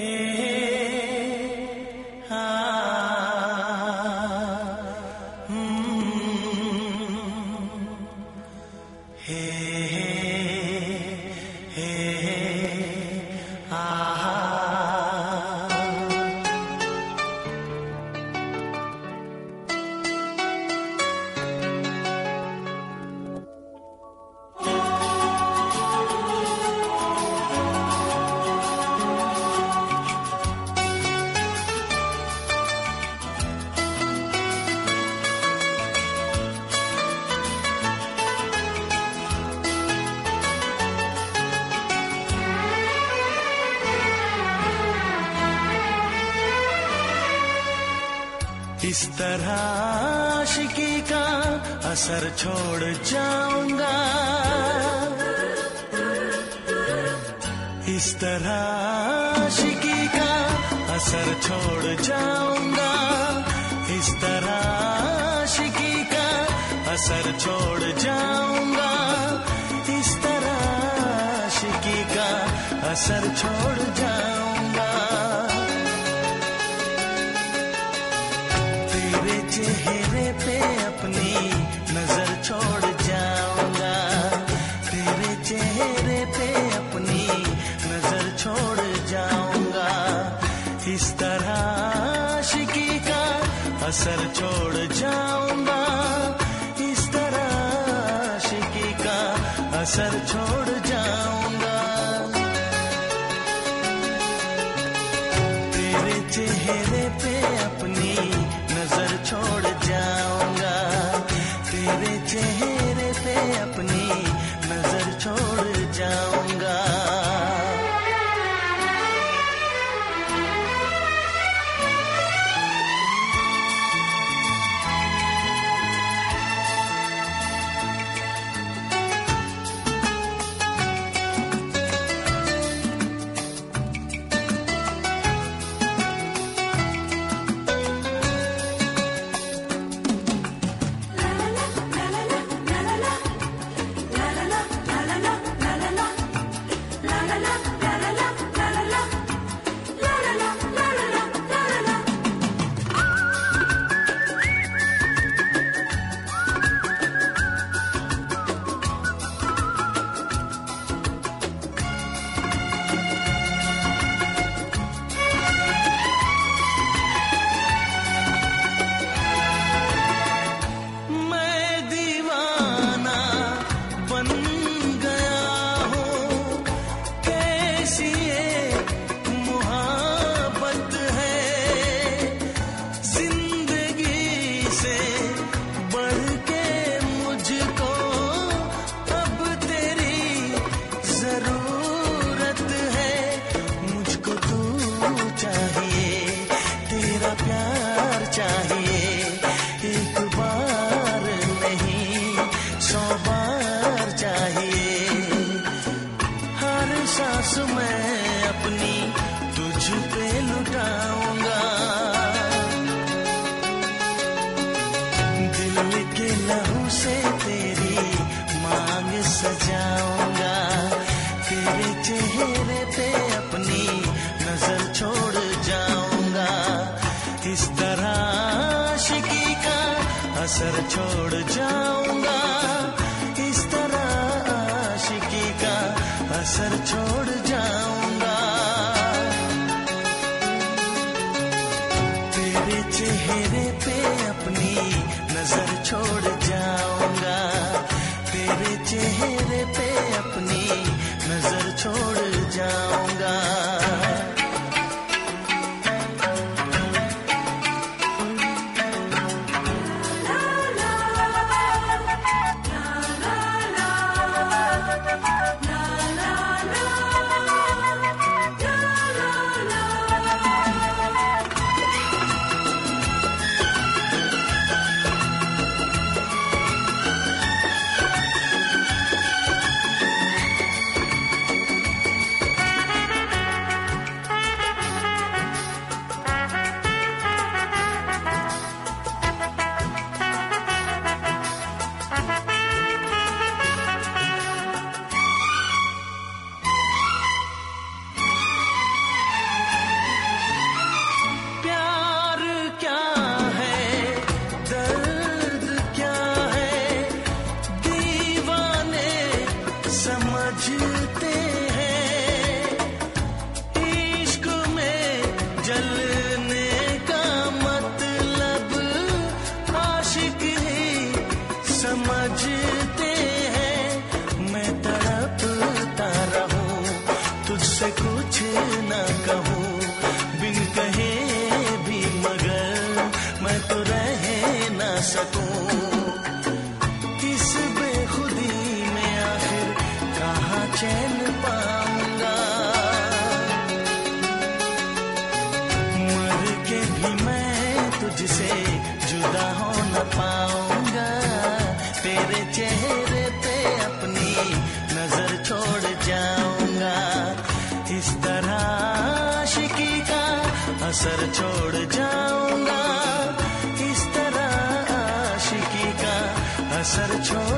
Hey. इस तरह आशिकी का असर छोड़ जाऊँगा। इस तरह आशिकी का असर छोड़ जाऊँगा। इस तरह आशिकी का असर छोड़ जाऊँगा। इस तरह आशिकी का असर छोड़ जाऊँगा। असर छोड़ जाऊँगा। इस तरह आशिकी का असर छोड़ जाऊँगा। तेरे चेहरे पे अपनी नज़र छोड़ जाऊँगा। तेरे चेहरे असर छोड़ जाऊँगा। इस तरह आशिकी का असर छोड़ असर छोड़ जाऊँगा। इस तरह आशिकी का असर छोड़